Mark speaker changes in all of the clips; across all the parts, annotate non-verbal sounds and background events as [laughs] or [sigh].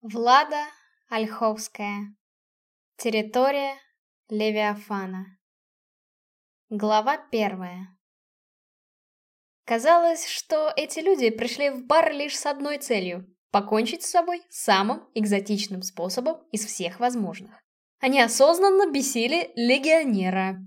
Speaker 1: Влада Ольховская. Территория Левиафана. Глава первая. Казалось, что эти люди пришли в бар лишь с одной целью — покончить с собой самым экзотичным способом из всех возможных. Они осознанно бесили легионера.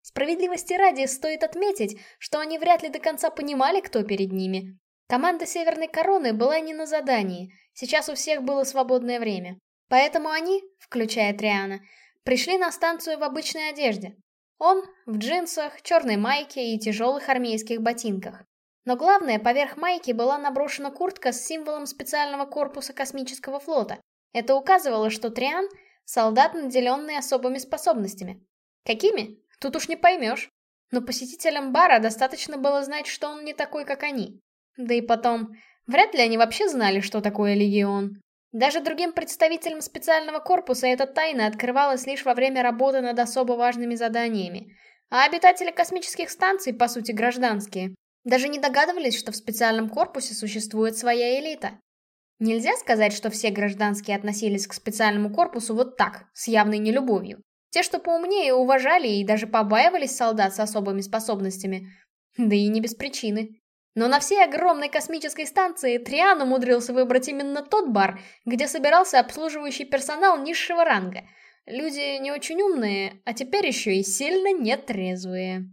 Speaker 1: Справедливости ради стоит отметить, что они вряд ли до конца понимали, кто перед ними, Команда Северной Короны была не на задании, сейчас у всех было свободное время. Поэтому они, включая Триана, пришли на станцию в обычной одежде. Он в джинсах, черной майке и тяжелых армейских ботинках. Но главное, поверх майки была наброшена куртка с символом специального корпуса космического флота. Это указывало, что Триан — солдат, наделенный особыми способностями. Какими? Тут уж не поймешь. Но посетителям бара достаточно было знать, что он не такой, как они. Да и потом, вряд ли они вообще знали, что такое легион. Даже другим представителям специального корпуса эта тайна открывалась лишь во время работы над особо важными заданиями. А обитатели космических станций, по сути, гражданские, даже не догадывались, что в специальном корпусе существует своя элита. Нельзя сказать, что все гражданские относились к специальному корпусу вот так, с явной нелюбовью. Те, что поумнее, уважали и даже побаивались солдат с особыми способностями. Да и не без причины. Но на всей огромной космической станции Триан умудрился выбрать именно тот бар, где собирался обслуживающий персонал низшего ранга. Люди не очень умные, а теперь еще и сильно нетрезвые.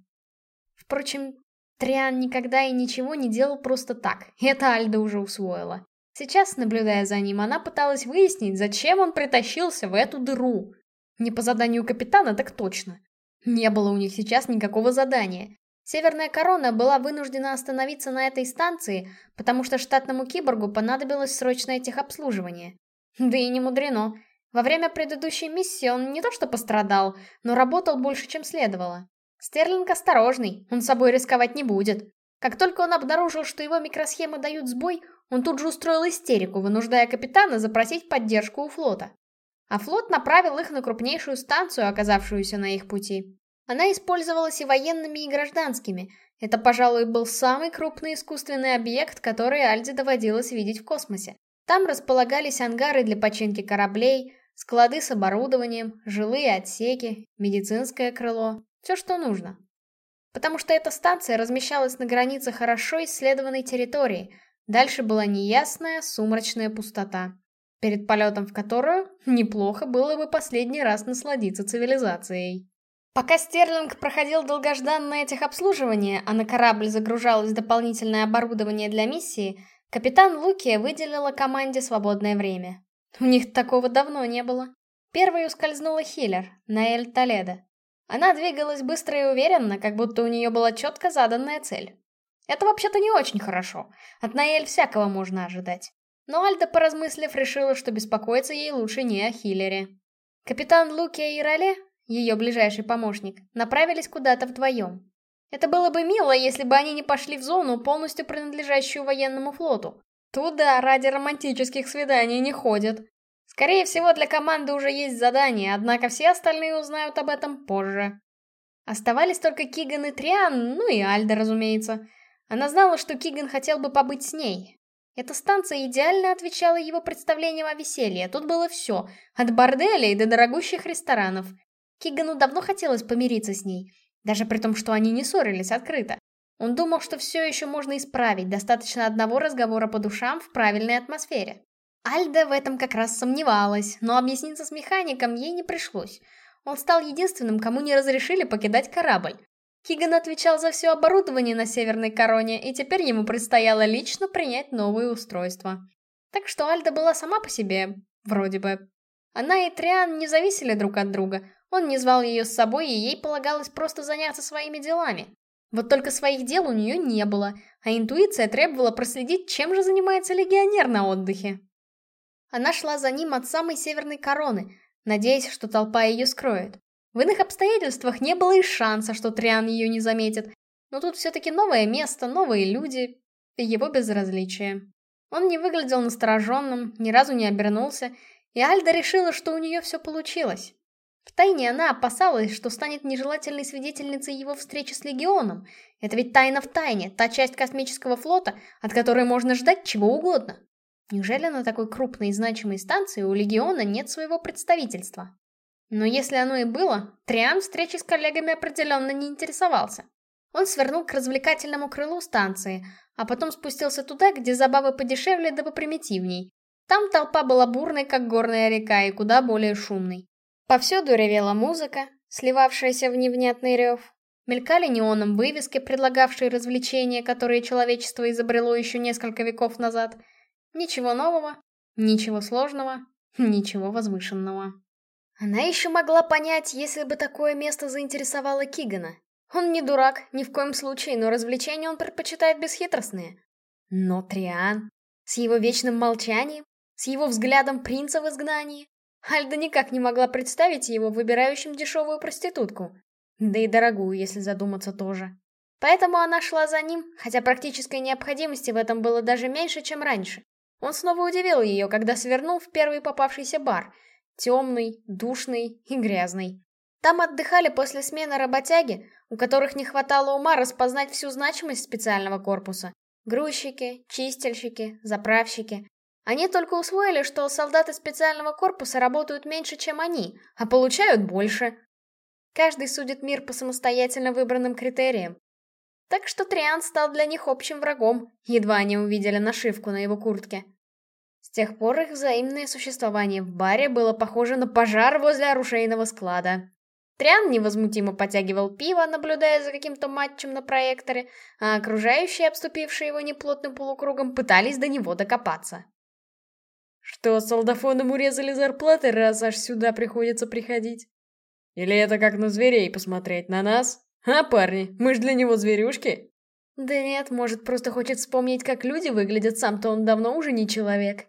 Speaker 1: Впрочем, Триан никогда и ничего не делал просто так, это Альда уже усвоила. Сейчас, наблюдая за ним, она пыталась выяснить, зачем он притащился в эту дыру. Не по заданию капитана, так точно. Не было у них сейчас никакого задания. Северная корона была вынуждена остановиться на этой станции, потому что штатному киборгу понадобилось срочное техобслуживание. Да и не мудрено. Во время предыдущей миссии он не то что пострадал, но работал больше, чем следовало. Стерлинг осторожный, он собой рисковать не будет. Как только он обнаружил, что его микросхемы дают сбой, он тут же устроил истерику, вынуждая капитана запросить поддержку у флота. А флот направил их на крупнейшую станцию, оказавшуюся на их пути. Она использовалась и военными, и гражданскими. Это, пожалуй, был самый крупный искусственный объект, который Альде доводилось видеть в космосе. Там располагались ангары для починки кораблей, склады с оборудованием, жилые отсеки, медицинское крыло. Все, что нужно. Потому что эта станция размещалась на границе хорошо исследованной территории. Дальше была неясная, сумрачная пустота, перед полетом в которую неплохо было бы последний раз насладиться цивилизацией. Пока Стерлинг проходил долгожданное техобслуживание, а на корабль загружалось дополнительное оборудование для миссии, капитан Лукия выделила команде свободное время. У них такого давно не было. Первой ускользнула Хиллер, Наэль Толедо. Она двигалась быстро и уверенно, как будто у нее была четко заданная цель. Это вообще-то не очень хорошо. От Наэль всякого можно ожидать. Но Альда, поразмыслив, решила, что беспокоиться ей лучше не о Хиллере. Капитан Лукия и Роле ее ближайший помощник, направились куда-то вдвоем. Это было бы мило, если бы они не пошли в зону, полностью принадлежащую военному флоту. Туда ради романтических свиданий не ходят. Скорее всего, для команды уже есть задание, однако все остальные узнают об этом позже. Оставались только Киган и Триан, ну и Альда, разумеется. Она знала, что Киган хотел бы побыть с ней. Эта станция идеально отвечала его представлениям о веселье. Тут было все, от борделей до дорогущих ресторанов. Кигану давно хотелось помириться с ней, даже при том, что они не ссорились открыто. Он думал, что все еще можно исправить, достаточно одного разговора по душам в правильной атмосфере. Альда в этом как раз сомневалась, но объясниться с механиком ей не пришлось. Он стал единственным, кому не разрешили покидать корабль. Киган отвечал за все оборудование на Северной Короне, и теперь ему предстояло лично принять новые устройства. Так что Альда была сама по себе, вроде бы. Она и Триан не зависели друг от друга, он не звал ее с собой, и ей полагалось просто заняться своими делами. Вот только своих дел у нее не было, а интуиция требовала проследить, чем же занимается легионер на отдыхе. Она шла за ним от самой северной короны, надеясь, что толпа ее скроет. В иных обстоятельствах не было и шанса, что Триан ее не заметит, но тут все-таки новое место, новые люди и его безразличие. Он не выглядел настороженным, ни разу не обернулся, и Альда решила, что у нее все получилось. Втайне она опасалась, что станет нежелательной свидетельницей его встречи с Легионом. Это ведь тайна в тайне, та часть космического флота, от которой можно ждать чего угодно. Неужели на такой крупной и значимой станции у Легиона нет своего представительства? Но если оно и было, Триан встречи с коллегами определенно не интересовался. Он свернул к развлекательному крылу станции, а потом спустился туда, где забавы подешевле да попримитивней. Там толпа была бурной, как горная река, и куда более шумной. Повсюду ревела музыка, сливавшаяся в невнятный рев. Мелькали неоном вывески, предлагавшие развлечения, которые человечество изобрело еще несколько веков назад. Ничего нового, ничего сложного, ничего возвышенного. Она еще могла понять, если бы такое место заинтересовало Кигана. Он не дурак, ни в коем случае, но развлечения он предпочитает бесхитростные. Но Триан, с его вечным молчанием, с его взглядом принца в изгнании, Альда никак не могла представить его выбирающим дешевую проститутку. Да и дорогую, если задуматься тоже. Поэтому она шла за ним, хотя практической необходимости в этом было даже меньше, чем раньше. Он снова удивил ее, когда свернул в первый попавшийся бар. Темный, душный и грязный. Там отдыхали после смены работяги, у которых не хватало ума распознать всю значимость специального корпуса. Грузчики, чистильщики, заправщики. Они только усвоили, что солдаты специального корпуса работают меньше, чем они, а получают больше. Каждый судит мир по самостоятельно выбранным критериям. Так что Триан стал для них общим врагом, едва они увидели нашивку на его куртке. С тех пор их взаимное существование в баре было похоже на пожар возле оружейного склада. Триан невозмутимо потягивал пиво, наблюдая за каким-то матчем на проекторе, а окружающие, обступившие его неплотным полукругом, пытались до него докопаться. «Что, солдафонам урезали зарплаты, раз аж сюда приходится приходить? Или это как на зверей посмотреть на нас? А, парни, мы ж для него зверюшки?» «Да нет, может, просто хочет вспомнить, как люди выглядят, сам-то он давно уже не человек».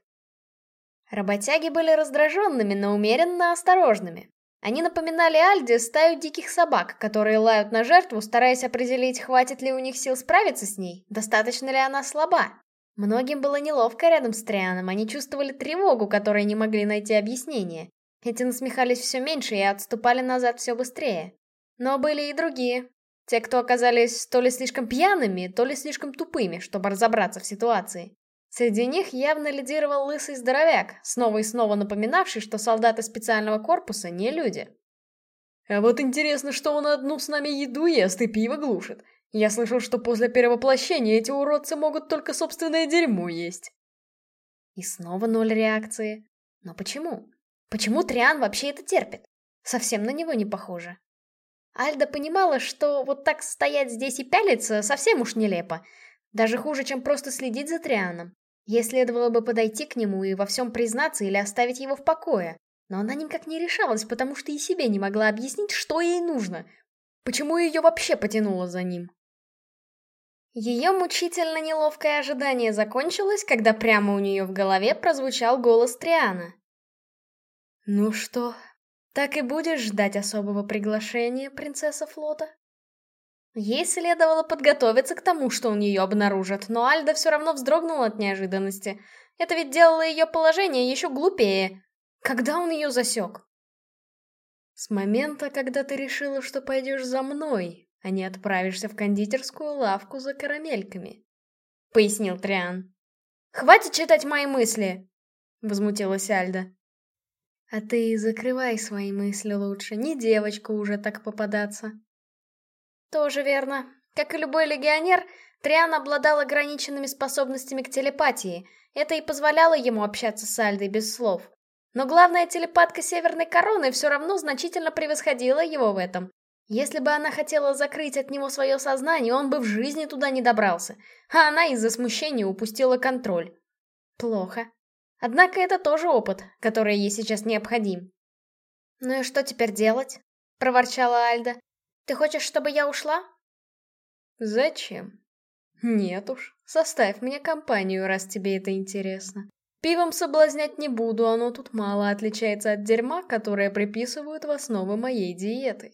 Speaker 1: Работяги были раздраженными, но умеренно осторожными. Они напоминали Альде стаю диких собак, которые лают на жертву, стараясь определить, хватит ли у них сил справиться с ней, достаточно ли она слаба. Многим было неловко рядом с Трианом, они чувствовали тревогу, которой не могли найти объяснение. Эти насмехались все меньше и отступали назад все быстрее. Но были и другие. Те, кто оказались то ли слишком пьяными, то ли слишком тупыми, чтобы разобраться в ситуации. Среди них явно лидировал лысый здоровяк, снова и снова напоминавший, что солдаты специального корпуса не люди. А вот интересно, что он одну с нами еду ест и пиво глушит. Я слышал, что после перевоплощения эти уродцы могут только собственное дерьмо есть. И снова ноль реакции. Но почему? Почему Триан вообще это терпит? Совсем на него не похоже. Альда понимала, что вот так стоять здесь и пялиться совсем уж нелепо. Даже хуже, чем просто следить за Трианом. Ей следовало бы подойти к нему и во всем признаться или оставить его в покое. Но она никак не решалась, потому что и себе не могла объяснить, что ей нужно. Почему ее вообще потянуло за ним? Ее мучительно неловкое ожидание закончилось, когда прямо у нее в голове прозвучал голос Триана. «Ну что, так и будешь ждать особого приглашения, принцесса флота?» Ей следовало подготовиться к тому, что он ее обнаружит, но Альда все равно вздрогнула от неожиданности. Это ведь делало ее положение еще глупее. Когда он ее засек? С момента, когда ты решила, что пойдешь за мной, а не отправишься в кондитерскую лавку за карамельками, — пояснил Триан. «Хватит читать мои мысли!» — возмутилась Альда. «А ты закрывай свои мысли лучше, не девочка уже так попадаться», тоже верно. Как и любой легионер, Триан обладал ограниченными способностями к телепатии. Это и позволяло ему общаться с Альдой без слов. Но главная телепатка Северной Короны все равно значительно превосходила его в этом. Если бы она хотела закрыть от него свое сознание, он бы в жизни туда не добрался. А она из-за смущения упустила контроль. Плохо. Однако это тоже опыт, который ей сейчас необходим. «Ну и что теперь делать?» — проворчала Альда. Ты хочешь, чтобы я ушла? Зачем? Нет уж, составь мне компанию, раз тебе это интересно. Пивом соблазнять не буду, оно тут мало отличается от дерьма, которое приписывают в основу моей диеты.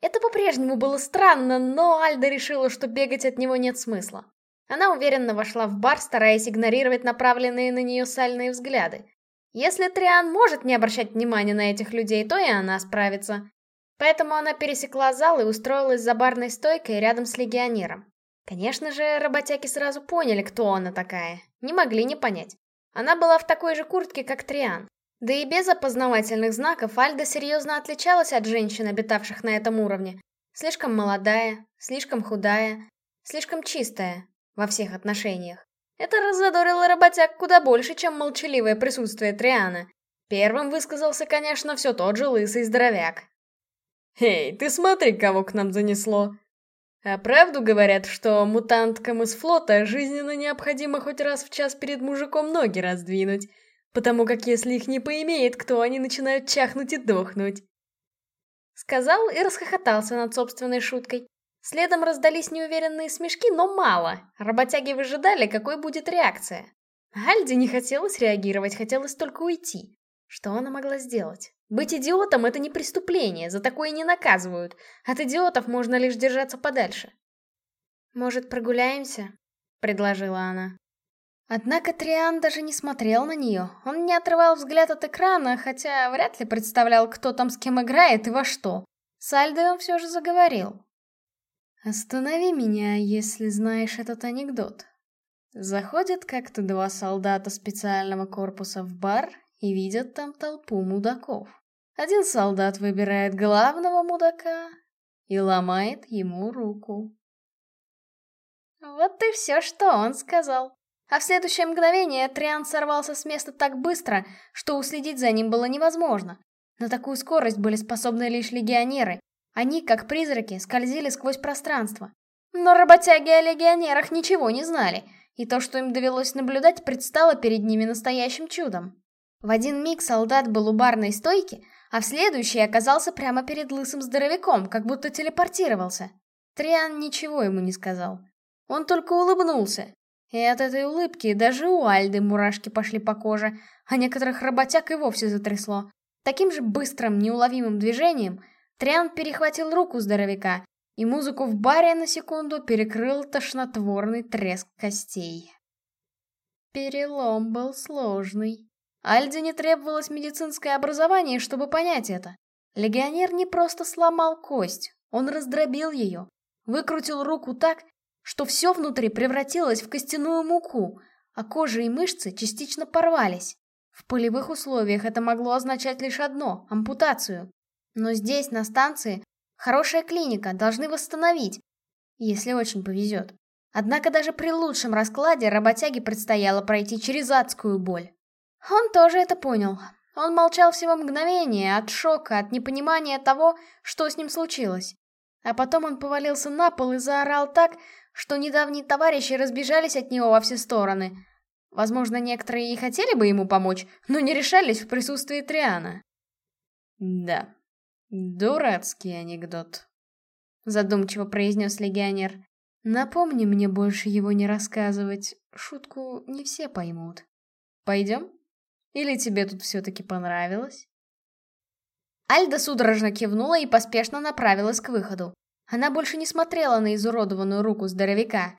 Speaker 1: Это по-прежнему было странно, но Альда решила, что бегать от него нет смысла. Она уверенно вошла в бар, стараясь игнорировать направленные на нее сальные взгляды. Если Триан может не обращать внимания на этих людей, то и она справится. Поэтому она пересекла зал и устроилась за барной стойкой рядом с легионером. Конечно же, работяги сразу поняли, кто она такая. Не могли не понять. Она была в такой же куртке, как Триан. Да и без опознавательных знаков Альда серьезно отличалась от женщин, обитавших на этом уровне. Слишком молодая, слишком худая, слишком чистая во всех отношениях. Это раззадорило работяг куда больше, чем молчаливое присутствие Триана. Первым высказался, конечно, все тот же лысый здоровяк. «Эй, ты смотри, кого к нам занесло!» А правду говорят, что мутанткам из флота жизненно необходимо хоть раз в час перед мужиком ноги раздвинуть, потому как если их не поимеет кто, они начинают чахнуть и дохнуть. Сказал и расхохотался над собственной шуткой. Следом раздались неуверенные смешки, но мало. Работяги выжидали, какой будет реакция. Альде не хотелось реагировать, хотелось только уйти. Что она могла сделать? Быть идиотом — это не преступление, за такое не наказывают. От идиотов можно лишь держаться подальше. «Может, прогуляемся?» — предложила она. Однако Триан даже не смотрел на нее. Он не отрывал взгляд от экрана, хотя вряд ли представлял, кто там с кем играет и во что. С Альдой все же заговорил. Останови меня, если знаешь этот анекдот. Заходят как-то два солдата специального корпуса в бар и видят там толпу мудаков. Один солдат выбирает главного мудака и ломает ему руку. Вот и все, что он сказал. А в следующее мгновение Триан сорвался с места так быстро, что уследить за ним было невозможно. На такую скорость были способны лишь легионеры, они, как призраки, скользили сквозь пространство. Но работяги о легионерах ничего не знали, и то, что им довелось наблюдать, предстало перед ними настоящим чудом. В один миг солдат был у барной стойки, а в следующий оказался прямо перед лысым здоровяком, как будто телепортировался. Триан ничего ему не сказал. Он только улыбнулся. И от этой улыбки даже у Альды мурашки пошли по коже, а некоторых работяг и вовсе затрясло. Таким же быстрым, неуловимым движением Триан перехватил руку здоровяка, и музыку в баре на секунду перекрыл тошнотворный треск костей. Перелом был сложный. Альде не требовалось медицинское образование, чтобы понять это. Легионер не просто сломал кость, он раздробил ее, выкрутил руку так, что все внутри превратилось в костяную муку, а кожа и мышцы частично порвались. В полевых условиях это могло означать лишь одно — ампутацию. Но здесь, на станции, хорошая клиника, должны восстановить, если очень повезет. Однако даже при лучшем раскладе работяге предстояло пройти через адскую боль. Он тоже это понял. Он молчал всего мгновение, от шока, от непонимания того, что с ним случилось. А потом он повалился на пол и заорал так, что недавние товарищи разбежались от него во все стороны. Возможно, некоторые и хотели бы ему помочь, но не решались в присутствии Триана. Да, «Дурацкий анекдот», — задумчиво произнес легионер. «Напомни мне больше его не рассказывать. Шутку не все поймут. Пойдем? Или тебе тут все-таки понравилось?» Альда судорожно кивнула и поспешно направилась к выходу. Она больше не смотрела на изуродованную руку здоровяка.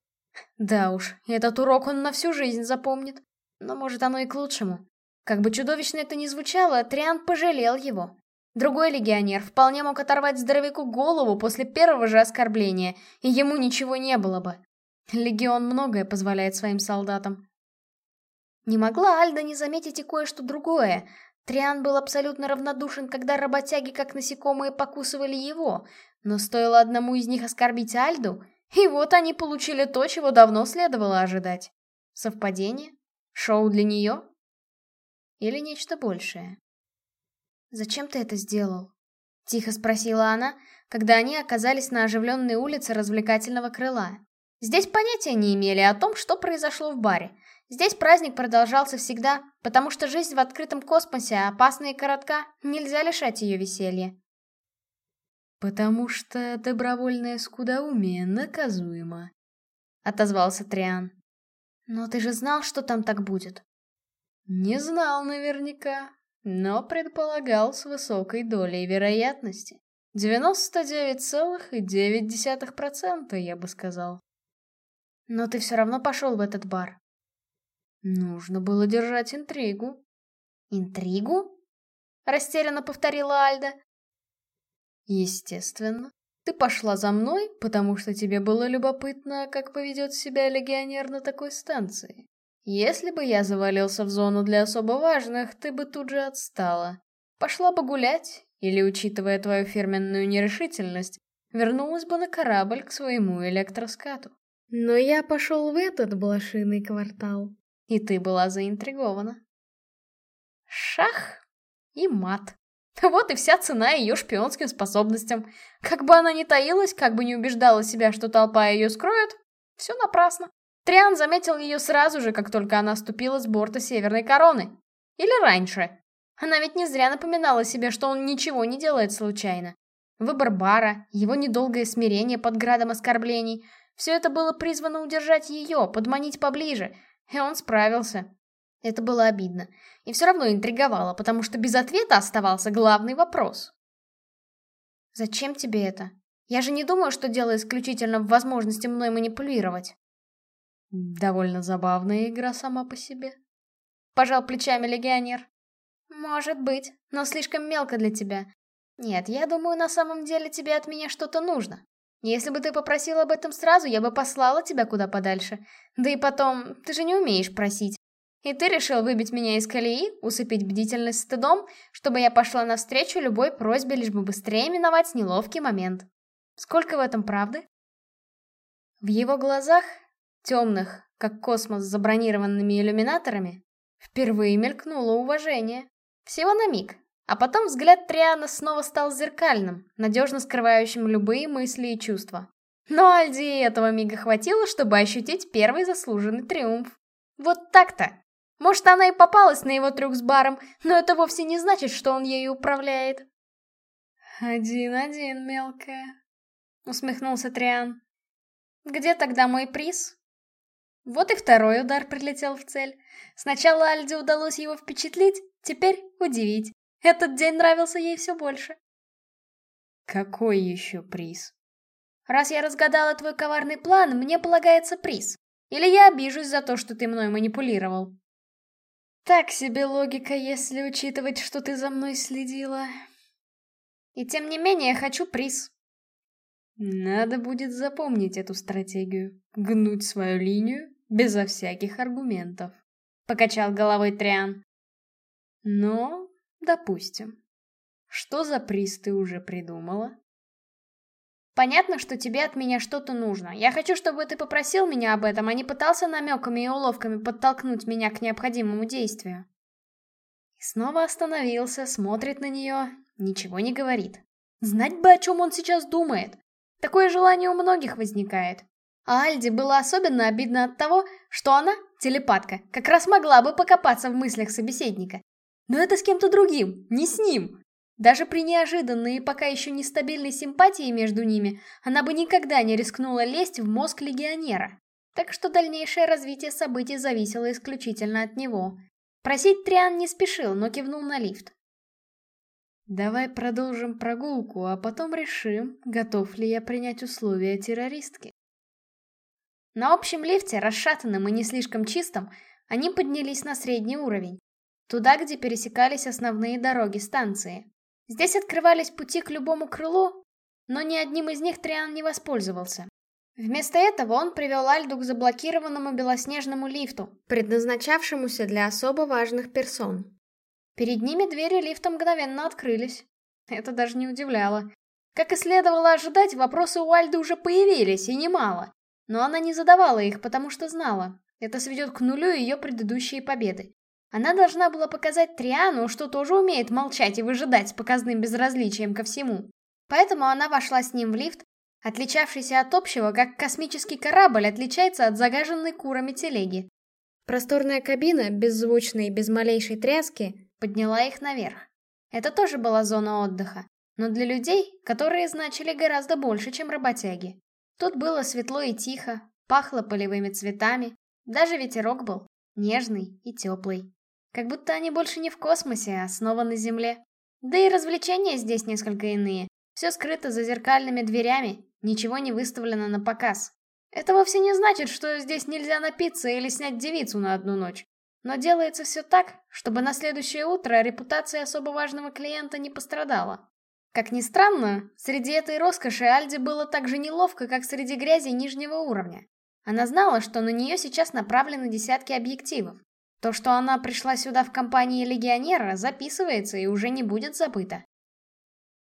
Speaker 1: Да уж, этот урок он на всю жизнь запомнит. Но может оно и к лучшему. Как бы чудовищно это ни звучало, Триан пожалел его. Другой легионер вполне мог оторвать здоровяку голову после первого же оскорбления, и ему ничего не было бы. Легион многое позволяет своим солдатам. Не могла Альда не заметить и кое-что другое. Триан был абсолютно равнодушен, когда работяги как насекомые покусывали его, но стоило одному из них оскорбить Альду, и вот они получили то, чего давно следовало ожидать. Совпадение? Шоу для нее? Или нечто большее? «Зачем ты это сделал?» — тихо спросила она, когда они оказались на оживленной улице развлекательного крыла. Здесь понятия не имели о том, что произошло в баре. Здесь праздник продолжался всегда, потому что жизнь в открытом космосе опасна и коротка, нельзя лишать ее веселья. «Потому что добровольное скудоумие наказуемо», — отозвался Триан. «Но ты же знал, что там так будет?» «Не знал наверняка, но предполагал с высокой долей вероятности. 99,9%, я бы сказал. Но ты все равно пошел в этот бар. Нужно было держать интригу. Интригу? Растерянно повторила Альда. Естественно. Ты пошла за мной, потому что тебе было любопытно, как поведет себя легионер на такой станции. Если бы я завалился в зону для особо важных, ты бы тут же отстала. Пошла бы гулять, или, учитывая твою фирменную нерешительность, вернулась бы на корабль к своему электроскату. Но я пошел в этот блошиный квартал, и ты была заинтригована. Шах и мат. [laughs] Вот и вся цена ее шпионским способностям. Как бы она ни таилась, как бы не убеждала себя, что толпа ее скроет, все напрасно. Триан заметил ее сразу же, как только она ступила с борта Северной Короны. Или раньше. Она ведь не зря напоминала себе, что он ничего не делает случайно. Выбор бара, его недолгое смирение под градом оскорблений — все это было призвано удержать ее, подманить поближе, и он справился. Это было обидно. И все равно интриговало, потому что без ответа оставался главный вопрос. «Зачем тебе это? Я же не думаю, что дело исключительно в возможности мной манипулировать». «Довольно забавная игра сама по себе», — пожал плечами легионер. «Может быть, но слишком мелко для тебя. Нет, я думаю, на самом деле тебе от меня что-то нужно. Если бы ты попросил об этом сразу, я бы послала тебя куда подальше. Да и потом, ты же не умеешь просить. И ты решил выбить меня из колеи, усыпить бдительность стыдом, чтобы я пошла навстречу любой просьбе, лишь бы быстрее миновать неловкий момент. Сколько в этом правды? В его глазах, темных, как космос с забронированными иллюминаторами, впервые мелькнуло уважение. Всего на миг, а потом взгляд Триана снова стал зеркальным, надежно скрывающим любые мысли и чувства. Но Альди этого мига хватило, чтобы ощутить первый заслуженный триумф. Вот так-то. Может, она и попалась на его трюк с баром, но это вовсе не значит, что он ею управляет. «Один-один, мелкая», — усмехнулся Триан. «Где тогда мой приз?» Вот и второй удар прилетел в цель. Сначала Альде удалось его впечатлить, теперь удивить. Этот день нравился ей все больше. Какой еще приз? Раз я разгадала твой коварный план, мне полагается приз. Или я обижусь за то, что ты мной манипулировал. Так себе логика, если учитывать, что ты за мной следила. И тем не менее, хочу приз. Надо будет запомнить эту стратегию. Гнуть свою линию безо всяких аргументов. Покачал головой Триан. Но Допустим. Что за приз ты уже придумала? Понятно, что тебе от меня что-то нужно. Я хочу, чтобы ты попросил меня об этом, а не пытался намеками и уловками подтолкнуть меня к необходимому действию. И снова остановился, смотрит на нее, ничего не говорит. Знать бы, о чем он сейчас думает. Такое желание у многих возникает. А Альде было особенно обидно от того, что она, телепатка, как раз могла бы покопаться в мыслях собеседника. Но это с кем-то другим, не с ним. Даже при неожиданной и пока еще нестабильной симпатии между ними, она бы никогда не рискнула лезть в мозг легионера. Так что дальнейшее развитие событий зависело исключительно от него. Просить Триан не спешил, но кивнул на лифт. «Давай продолжим прогулку, а потом решим, готов ли я принять условия террористки». На общем лифте, расшатанном и не слишком чистом, они поднялись на средний уровень. Туда, где пересекались основные дороги станции. Здесь открывались пути к любому крылу, но ни одним из них Триан не воспользовался. Вместо этого он привел Альду к заблокированному белоснежному лифту, предназначавшемуся для особо важных персон. Перед ними двери лифта мгновенно открылись. Это даже не удивляло. Как и следовало ожидать, вопросы у Альды уже появились, и немало. Но она не задавала их, потому что знала. Это сведет к нулю ее предыдущие победы. Она должна была показать Триану, что тоже умеет молчать и выжидать с показным безразличием ко всему. Поэтому она вошла с ним в лифт, отличавшийся от общего, как космический корабль отличается от загаженной курами телеги. Просторная кабина, беззвучная и без малейшей тряски, подняла их наверх. Это тоже была зона отдыха, но для людей, которые значили гораздо больше, чем работяги. Тут было светло и тихо, пахло полевыми цветами, даже ветерок был нежный и теплый. Как будто они больше не в космосе, а снова на Земле. Да и развлечения здесь несколько иные. Все скрыто за зеркальными дверями, ничего не выставлено на показ. Это вовсе не значит, что здесь нельзя напиться или снять девицу на одну ночь. Но делается все так, чтобы на следующее утро репутация особо важного клиента не пострадала. Как ни странно, среди этой роскоши Альде было так же неловко, как среди грязи нижнего уровня. Она знала, что на нее сейчас направлены десятки объективов. То, что она пришла сюда в компании легионера, записывается и уже не будет забыто.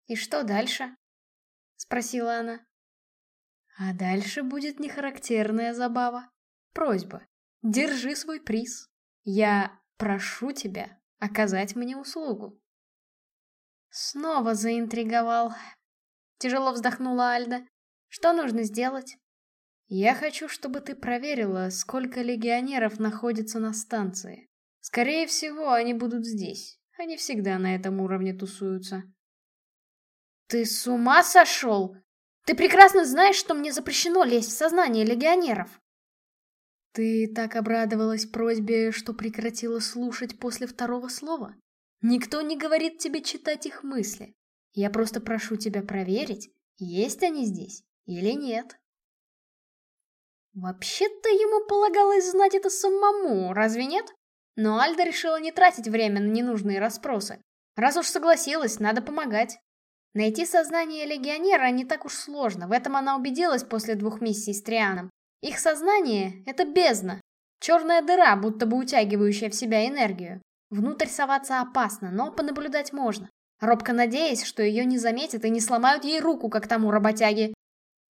Speaker 1: «И что дальше?» — спросила она. А дальше будет нехарактерная забава. Просьба. Держи свой приз. Я прошу тебя оказать мне услугу. Снова заинтриговал. Тяжело вздохнула Альда. Что нужно сделать? Я хочу, чтобы ты проверила, сколько легионеров находится на станции. Скорее всего, они будут здесь. Они всегда на этом уровне тусуются. Ты с ума сошел? Ты прекрасно знаешь, что мне запрещено лезть в сознание легионеров. Ты так обрадовалась просьбе, что прекратила слушать после второго слова? Никто не говорит тебе читать их мысли. Я просто прошу тебя проверить, есть они здесь или нет. Вообще-то ему полагалось знать это самому, разве нет? Но Альда решила не тратить время на ненужные расспросы. Раз уж согласилась, надо помогать. Найти сознание легионера не так уж сложно, в этом она убедилась после двух миссий с Трианом. Их сознание — это бездна. Черная дыра, будто бы утягивающая в себя энергию. Внутрь соваться опасно, но понаблюдать можно. Робко надеясь, что ее не заметят и не сломают ей руку, как тому работяге.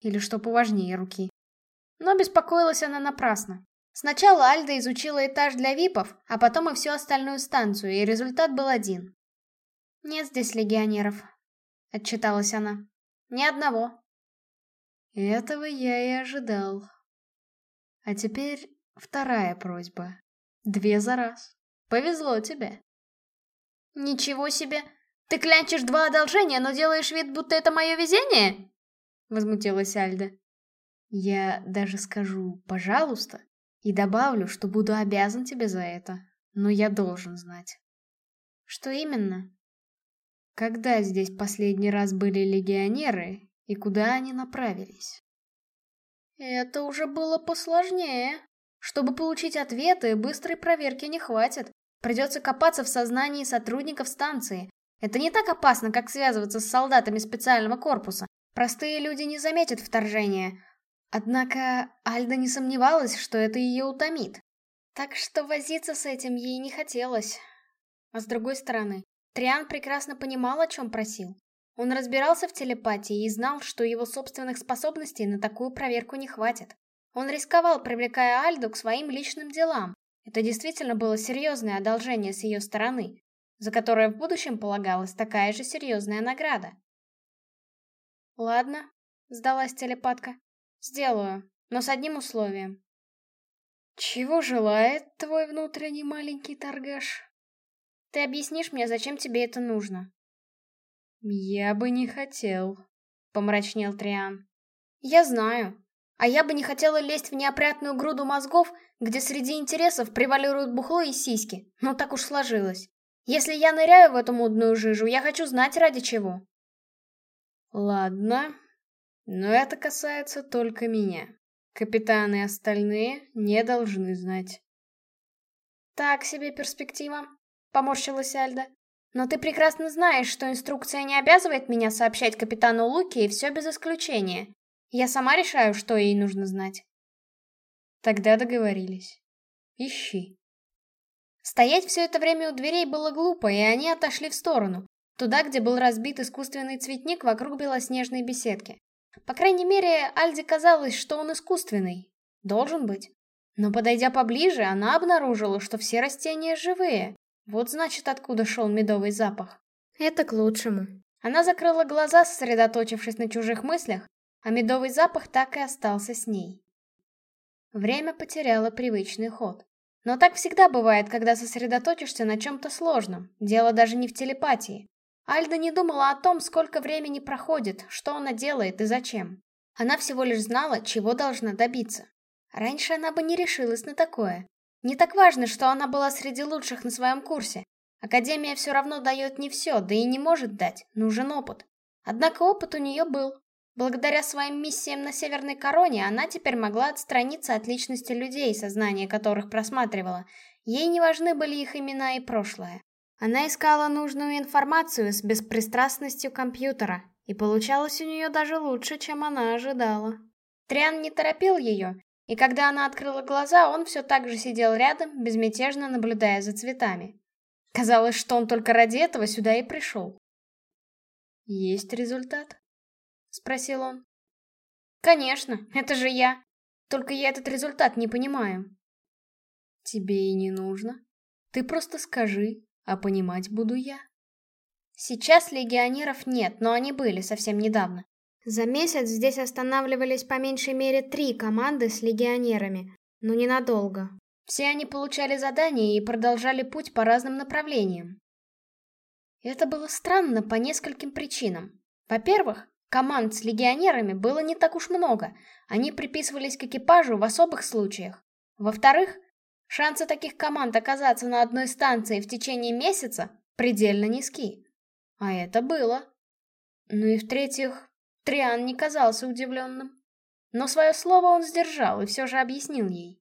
Speaker 1: Или что поважнее руки. Но беспокоилась она напрасно. Сначала Альда изучила этаж для випов, а потом и всю остальную станцию, и результат был один. Нет здесь легионеров, — отчиталась она. «Ни одного». Этого я и ожидал. А теперь вторая просьба. Две за раз. Повезло тебе. Ничего себе! Ты клянчишь два одолжения, но делаешь вид, будто это мое везение? Возмутилась Альда. Я даже скажу «пожалуйста» и добавлю, что буду обязан тебе за это, но я должен знать. Что именно? Когда здесь последний раз были легионеры и куда они направились? Это уже было посложнее. Чтобы получить ответы, быстрой проверки не хватит. Придется копаться в сознании сотрудников станции. Это не так опасно, как связываться с солдатами специального корпуса. Простые люди не заметят вторжения. Однако Альда не сомневалась, что это ее утомит. Так что возиться с этим ей не хотелось. А с другой стороны, Триан прекрасно понимал, о чем просил. Он разбирался в телепатии и знал, что его собственных способностей на такую проверку не хватит. Он рисковал, привлекая Альду к своим личным делам. Это действительно было серьезное одолжение с ее стороны, за которое в будущем полагалась такая же серьезная награда. «Ладно», — сдалась телепатка. «Сделаю, но с одним условием». «Чего желает твой внутренний маленький торгаш?» Ты объяснишь мне, зачем тебе это нужно?» «Я бы не хотел», — помрачнел Триан. «Я знаю. А я бы не хотела лезть в неопрятную груду мозгов, где среди интересов превалируют бухло и сиськи. Но так уж сложилось. Если я ныряю в эту мудную жижу, я хочу знать ради чего». «Ладно, но это касается только меня. Капитаны и остальные не должны знать». «Так себе перспектива», поморщилась Альда. «Но ты прекрасно знаешь, что инструкция не обязывает меня сообщать капитану Луки, и все без исключения. Я сама решаю, что ей нужно знать». Тогда договорились. Ищи. Стоять все это время у дверей было глупо, и они отошли в сторону, туда, где был разбит искусственный цветник вокруг белоснежной беседки. По крайней мере, Альде казалось, что он искусственный. Должен быть. Но подойдя поближе, она обнаружила, что все растения живые. Вот значит, откуда шел медовый запах. Это к лучшему. Она закрыла глаза, сосредоточившись на чужих мыслях, а медовый запах так и остался с ней. Время потеряло привычный ход. Но так всегда бывает, когда сосредоточишься на чем-то сложном. Дело даже не в телепатии. Альда не думала о том, сколько времени проходит, что она делает и зачем. Она всего лишь знала, чего должна добиться. Раньше она бы не решилась на такое. Не так важно, что она была среди лучших на своем курсе. Академия все равно дает не все, да и не может дать, нужен опыт. Однако опыт у нее был. Благодаря своим миссиям на Северной Короне она теперь могла отстраниться от личности людей, сознание которых просматривала. Ей не важны были их имена и прошлое. Она искала нужную информацию с беспристрастностью компьютера, и получалось у нее даже лучше, чем она ожидала. Триан не торопил ее, И когда она открыла глаза, он все так же сидел рядом, безмятежно наблюдая за цветами. Казалось, что он только ради этого сюда и пришел.
Speaker 2: «Есть результат?» — спросил он.
Speaker 1: «Конечно, это же я. Только я этот результат не понимаю».
Speaker 2: «Тебе и не нужно. Ты просто скажи, а понимать буду я».
Speaker 1: Сейчас легионеров нет, но они были совсем недавно. За месяц здесь останавливались по меньшей мере три команды с легионерами, но ненадолго. Все они получали задания и продолжали путь по разным направлениям. Это было странно по нескольким причинам. Во-первых, команд с легионерами было не так уж много, они приписывались к экипажу в особых случаях. Во-вторых, шансы таких команд оказаться на одной станции в течение месяца предельно низки. А это было. Ну и в-третьих, Триан не казался удивленным. Но свое слово он сдержал и все же объяснил ей.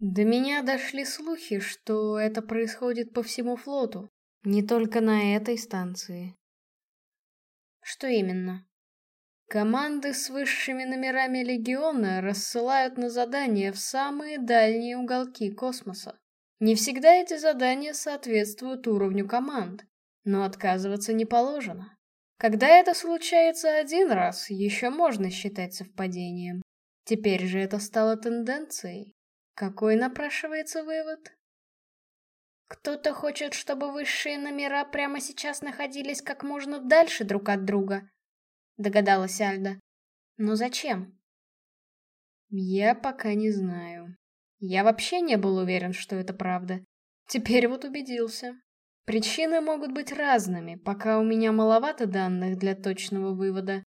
Speaker 2: До меня дошли слухи, что это происходит по всему флоту, не только на этой станции.
Speaker 1: Что именно?
Speaker 2: Команды с высшими номерами Легиона рассылают на задания в самые дальние уголки космоса. Не всегда эти задания соответствуют уровню команд, но отказываться не положено. Когда это случается один раз, еще можно считать совпадением. Теперь же это стало тенденцией. Какой напрашивается вывод?
Speaker 1: Кто-то хочет, чтобы высшие номера прямо сейчас находились как можно дальше друг от друга, догадалась Альда. Но зачем?
Speaker 2: Я пока не знаю. Я вообще не был уверен, что это правда. Теперь вот убедился. Причины могут быть разными, пока у меня маловато данных для точного вывода.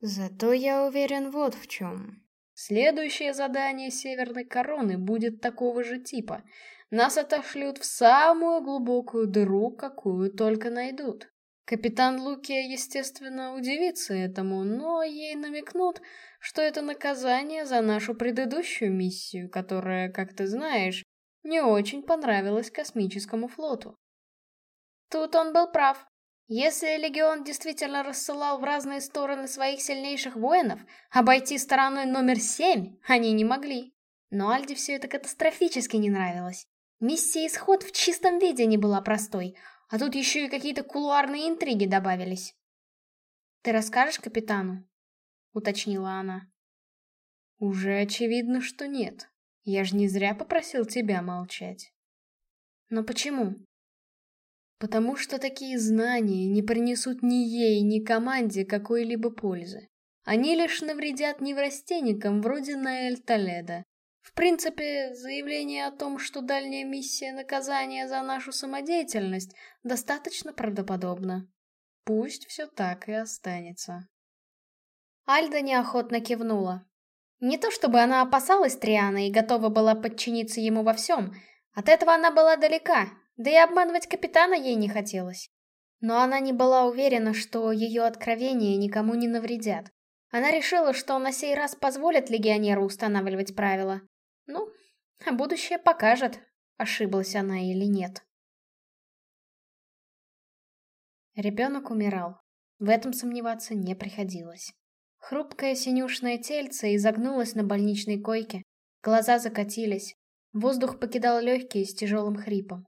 Speaker 1: Зато я уверен вот в чем.
Speaker 2: Следующее задание Северной Короны будет такого же типа. Нас отошлют в самую глубокую дыру, какую только найдут. Капитан Лукия, естественно, удивится этому, но ей намекнут, что это наказание за нашу предыдущую миссию, которая, как ты знаешь, не очень понравилась космическому флоту.
Speaker 1: Тут он был прав. Если Легион действительно рассылал в разные стороны своих сильнейших воинов, обойти стороной номер семь они не могли. Но Альде все это катастрофически не нравилось. Миссия «Исход» в чистом виде не была простой, а тут еще и какие-то кулуарные интриги добавились. «Ты расскажешь капитану?» — уточнила она.
Speaker 2: «Уже очевидно, что нет. Я же не зря попросил тебя молчать».
Speaker 1: «Но почему?»
Speaker 2: Потому что такие знания не принесут ни ей, ни команде какой-либо пользы. Они лишь навредят неврастенникам вроде Наэль Толеда. В принципе, заявление о том, что дальняя миссия наказания за нашу самодеятельность, достаточно правдоподобно. Пусть все так и останется.
Speaker 1: Альда неохотно кивнула. Не то чтобы она опасалась Триана и готова была подчиниться ему во всем, от этого она была далека, да и обманывать капитана ей не хотелось. Но она не была уверена, что ее откровения никому не навредят. Она решила, что на сей раз позволит легионеру устанавливать правила. Ну, будущее покажет, ошиблась она или нет. Ребенок умирал. В этом сомневаться не приходилось. Хрупкое синюшное тельце изогнулось на больничной койке, глаза закатились, воздух покидал легкие с тяжелым хрипом.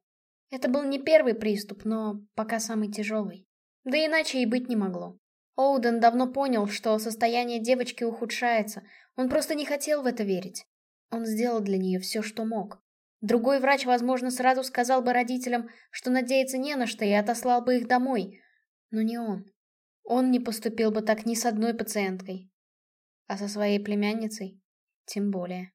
Speaker 1: Это был не первый приступ, но пока самый тяжелый. Да иначе и быть не могло. Оуден давно понял, что состояние девочки ухудшается, он просто не хотел в это верить. Он сделал для нее все, что мог. Другой врач, возможно, сразу сказал бы родителям, что надеяться не на что и отослал бы их домой. Но не он. Он не поступил бы так ни с одной пациенткой. А со своей племянницей тем более.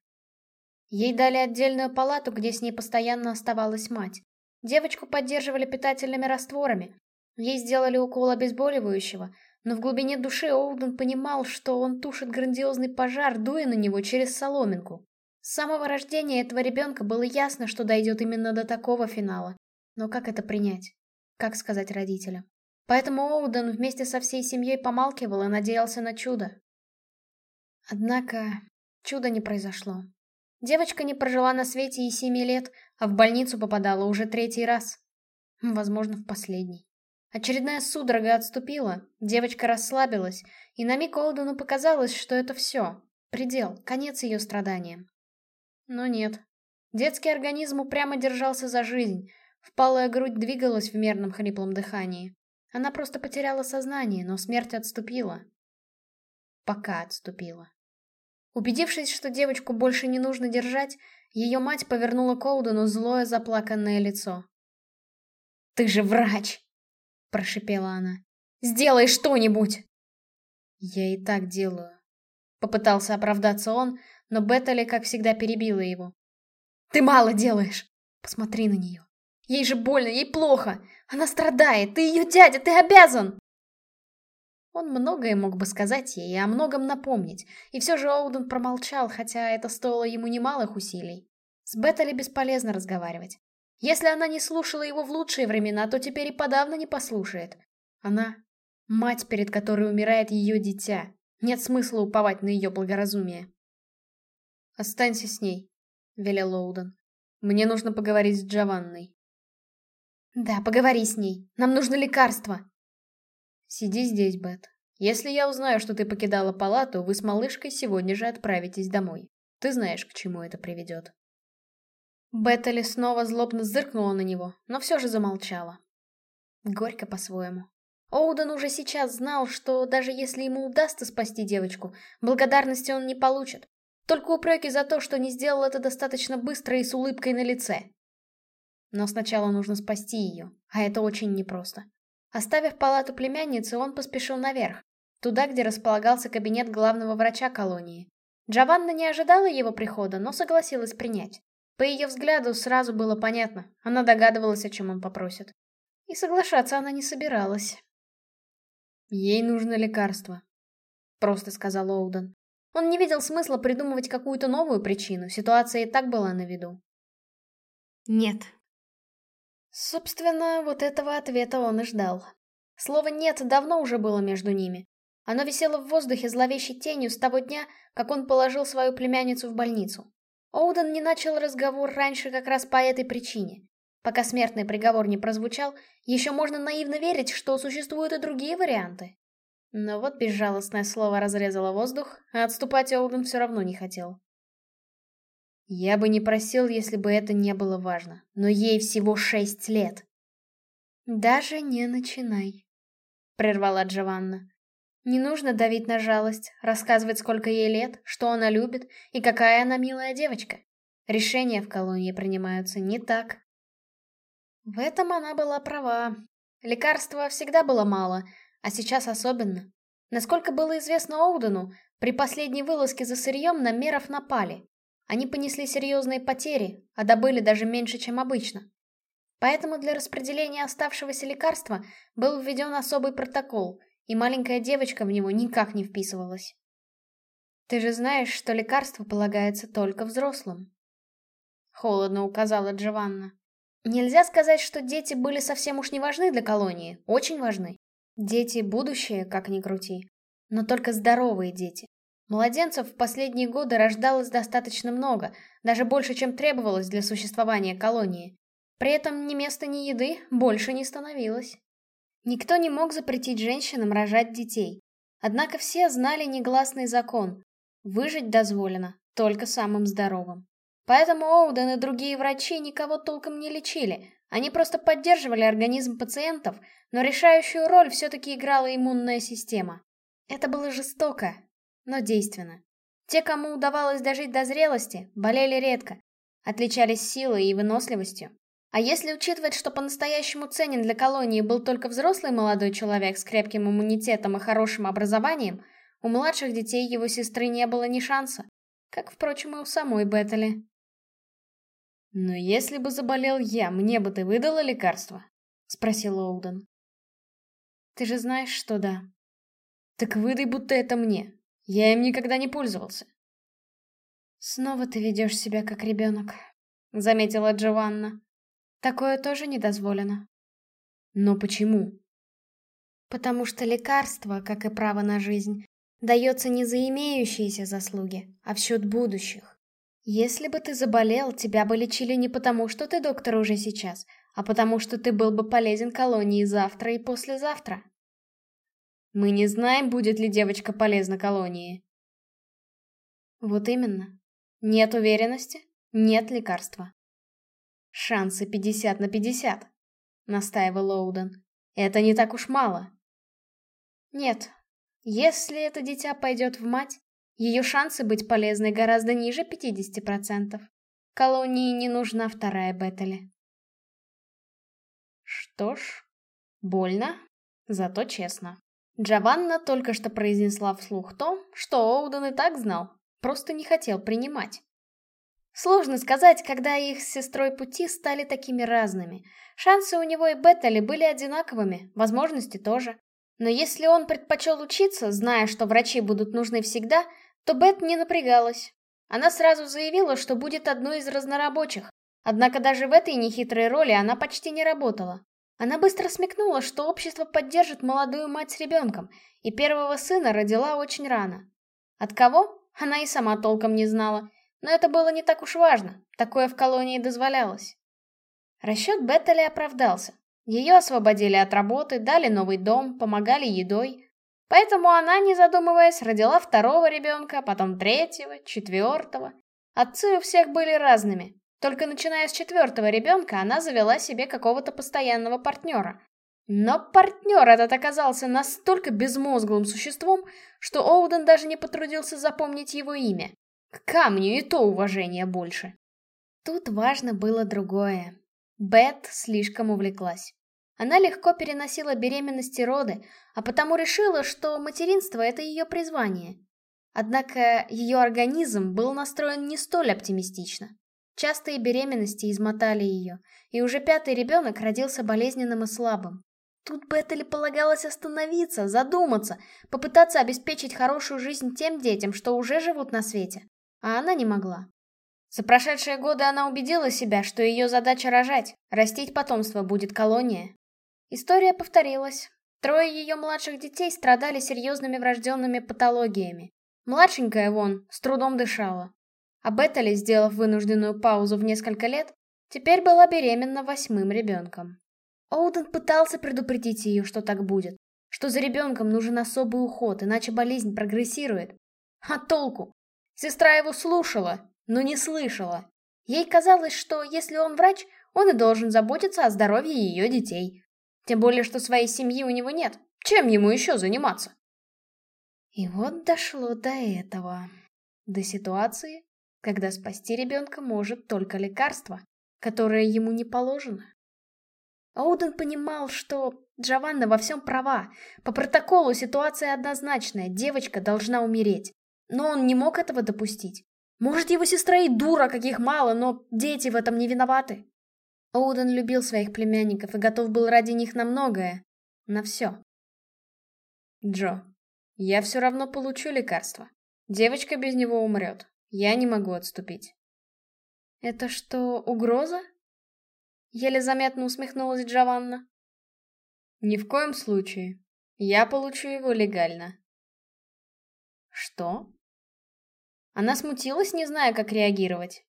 Speaker 1: Ей дали отдельную палату, где с ней постоянно оставалась мать. Девочку поддерживали питательными растворами. Ей сделали укол обезболивающего, но в глубине души Оуден понимал, что он тушит грандиозный пожар, дуя на него через соломинку. С самого рождения этого ребенка было ясно, что дойдет именно до такого финала. Но как это принять? Как сказать родителям? Поэтому Оуден вместе со всей семьей помалкивал и надеялся на чудо. Однако чудо не произошло. Девочка не прожила на свете и семи лет, а в больницу попадала уже третий раз. Возможно, в последний. Очередная судорога отступила, девочка расслабилась, и на миг Олдену показалось, что это все.
Speaker 2: Предел, конец ее страданиям. Но нет. Детский организм упрямо держался за жизнь. Впалая грудь двигалась в мерном хриплом дыхании. Она просто потеряла сознание, но смерть отступила. Пока отступила. Убедившись, что девочку больше не нужно держать, ее мать повернула к Оудену злое заплаканное лицо. «Ты же врач!» — прошипела она. «Сделай что-нибудь!» «Я и так делаю», — попытался оправдаться он, но Беттали, как всегда, перебила его. «Ты мало делаешь! Посмотри на нее! Ей же больно, ей плохо! Она страдает! Ты ее дядя, ты обязан!» Он многое мог бы сказать ей и о многом напомнить, и все же Оуден промолчал, хотя это стоило ему немалых усилий. С Беттали бесполезно разговаривать. Если она не слушала его в лучшие времена, то теперь и подавно не послушает. Она — мать, перед которой умирает ее дитя. Нет смысла уповать на ее благоразумие. «Останься с ней», — велел Оуден. «Мне нужно поговорить с Джованной». «Да, поговори с ней. Нам нужно лекарство», «Сиди здесь, Бет. Если я узнаю, что ты покидала палату, вы с малышкой сегодня же отправитесь домой. Ты знаешь, к чему это приведет». Беттали снова злобно зыркнула на него, но все же замолчала. Горько по-своему. Оуден уже сейчас знал, что даже если ему удастся спасти девочку, благодарности он не получит. Только упреки за то, что не сделал это достаточно быстро и с улыбкой на лице. Но сначала нужно спасти ее, а это очень непросто. Оставив палату племянницы, он поспешил наверх, туда, где располагался кабинет главного врача колонии. Джованна не ожидала его прихода, но согласилась принять. По ее взгляду сразу было понятно, она догадывалась, о чем он попросит. И соглашаться она не собиралась. «Ей нужно лекарство», — просто сказал Оуден. Он не видел смысла придумывать какую-то новую причину, ситуация и так была на виду. «Нет», Собственно, вот этого ответа он и ждал. Слово «нет» давно уже было между ними. Оно висело в воздухе зловещей тенью с того дня, как он положил свою племянницу в больницу. Оуден не начал разговор раньше как раз по этой причине. Пока смертный приговор не прозвучал, еще можно наивно верить, что существуют и другие варианты. Но вот безжалостное слово разрезало воздух, а отступать Оуден все равно не хотел. Я бы не просил, если бы это не было важно, но ей всего шесть лет. Даже не начинай, прервала Джованна. Не нужно давить на жалость, рассказывать, сколько ей лет, что она любит и какая она милая девочка. Решения в колонии принимаются не так. В этом она была права. Лекарства всегда было мало, а сейчас особенно. Насколько было известно Оудену, при последней вылазке за сырьем на меров напали. Они понесли серьезные потери, а добыли даже меньше, чем обычно. Поэтому для распределения оставшегося лекарства был введен особый протокол, и маленькая девочка в него никак не вписывалась. «Ты же знаешь, что лекарство полагается только взрослым», — холодно указала Джованна. Нельзя сказать, что дети были совсем уж не важны для колонии, очень важны. Дети — будущее, как ни крути. Но только здоровые дети. Младенцев в последние годы рождалось достаточно много, даже больше, чем требовалось для существования колонии. При этом ни места, ни еды больше не становилось. Никто не мог запретить женщинам рожать детей. Однако все знали негласный закон. Выжить дозволено только самым здоровым. Поэтому Оуден и другие врачи никого толком не лечили, они просто поддерживали организм пациентов, но решающую роль все-таки играла иммунная система. Это было жестоко, но действенно. Те, кому удавалось дожить до зрелости, болели редко, отличались силой и выносливостью. А если учитывать, что по-настоящему ценен для колонии был только взрослый молодой человек с крепким иммунитетом и хорошим образованием, у младших детей его сестры не было ни шанса. Как, впрочем, и у самой Беттели. «Но если бы заболел я, мне бы ты выдала лекарство?» — спросил Олден. «Ты же знаешь, что да». «Так выдай, будто это мне. Я им никогда не пользовался. Снова ты ведешь себя как ребенок, заметила Джованна. Такое тоже не дозволено. Но почему? Потому что лекарство, как и право на жизнь, дается не за имеющиеся заслуги, а в счет будущих. Если бы ты заболел, тебя бы лечили не потому, что ты доктор уже сейчас, а потому что ты был бы полезен колонии завтра и послезавтра. Мы не знаем, будет ли девочка полезна колонии.
Speaker 1: Вот именно. Нет уверенности, нет лекарства. Шансы 50 на 50, настаивал Оуден. Это не так уж мало. Нет, если это дитя пойдет в мать, ее шансы быть полезной гораздо ниже 50%. Колонии не нужна вторая Беттели. Что ж, больно, зато честно. Джованна только что произнесла вслух то, что Оуден и так знал, просто не хотел принимать. Сложно сказать, когда их с сестрой пути стали такими разными. Шансы у него и Беттели были одинаковыми, возможности тоже. Но если он предпочел учиться, зная, что врачи будут нужны всегда, то Бет не напрягалась. Она сразу заявила, что будет одной из разнорабочих. Однако даже в этой нехитрой роли она почти не работала. Она быстро смекнула, что общество поддержит молодую мать с ребенком, и первого сына родила очень рано. От кого? Она и сама толком не знала, но это было не так уж важно, такое в колонии дозволялось. Расчет Беттели оправдался. Ее освободили от работы, дали новый дом, помогали едой. Поэтому она, не задумываясь, родила второго ребенка, потом третьего, четвертого. Отцы у всех были разными. Только начиная с четвертого ребенка она завела себе какого-то постоянного партнера. Но партнер этот оказался настолько безмозглым существом, что Оуден даже не потрудился запомнить его имя. К камню и то уважение больше. Тут важно было другое. Бет слишком увлеклась. Она легко переносила беременности и роды, а потому решила, что материнство — это ее призвание. Однако ее организм был настроен не столь оптимистично. Частые беременности измотали ее, и уже пятый ребенок родился болезненным и слабым. Тут Беттели полагалось остановиться, задуматься, попытаться обеспечить хорошую жизнь тем детям, что уже живут на свете. А она не могла. За прошедшие годы она убедила себя, что ее задача рожать, растить потомство будет колония. История повторилась. Трое ее младших детей страдали серьезными врожденными патологиями. Младшенькая, вон, с трудом дышала. А Беттали, сделав вынужденную паузу в несколько лет, теперь была беременна восьмым ребенком. Оуден пытался предупредить ее, что так будет, что за ребенком нужен особый уход, иначе болезнь прогрессирует. А толку? Сестра его слушала, но не слышала. Ей казалось, что если он врач, он и должен заботиться о здоровье ее детей. Тем более, что своей семьи у него нет. Чем ему еще заниматься? И вот дошло до этого. До ситуации, когда спасти ребенка может только лекарство, которое ему не положено. Оуден понимал, что Джованна во всем права. По протоколу ситуация однозначная, девочка должна умереть. Но он не мог этого допустить. Может, его сестра и дура, каких мало, но дети в этом не виноваты. Оуден любил своих племянников и готов был ради них на многое. На все. Джо, я все равно получу лекарство. Девочка без него умрет. Я не могу отступить. Это что, угроза? Еле заметно усмехнулась Джованна. Ни в коем случае. Я получу его легально. Что? Она смутилась, не зная, как реагировать.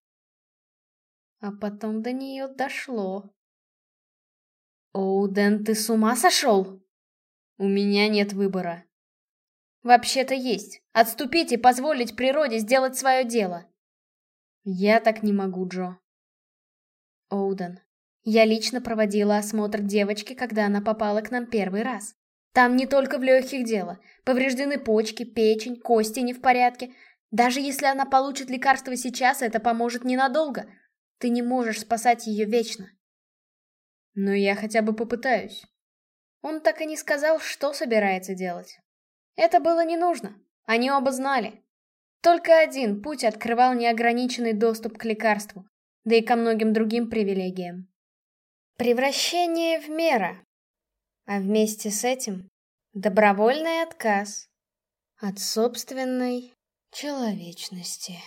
Speaker 1: А потом до нее дошло. «Оуден, ты с ума сошел?» «У меня нет выбора». «Вообще-то есть. Отступить и позволить природе сделать свое дело». «Я так не могу, Джо». «Оуден, я лично проводила осмотр девочки, когда она попала к нам первый раз. Там не только в легких дело. Повреждены почки, печень, кости не в порядке, даже если она получит лекарство сейчас, это поможет ненадолго. Ты не можешь спасать ее вечно. Но я хотя бы попытаюсь. Он так и не сказал, что собирается делать. Это было не нужно. Они оба знали. Только один путь открывал неограниченный доступ к лекарству, да и ко многим другим привилегиям. Превращение в мера. А вместе с этим добровольный отказ от собственной человечности.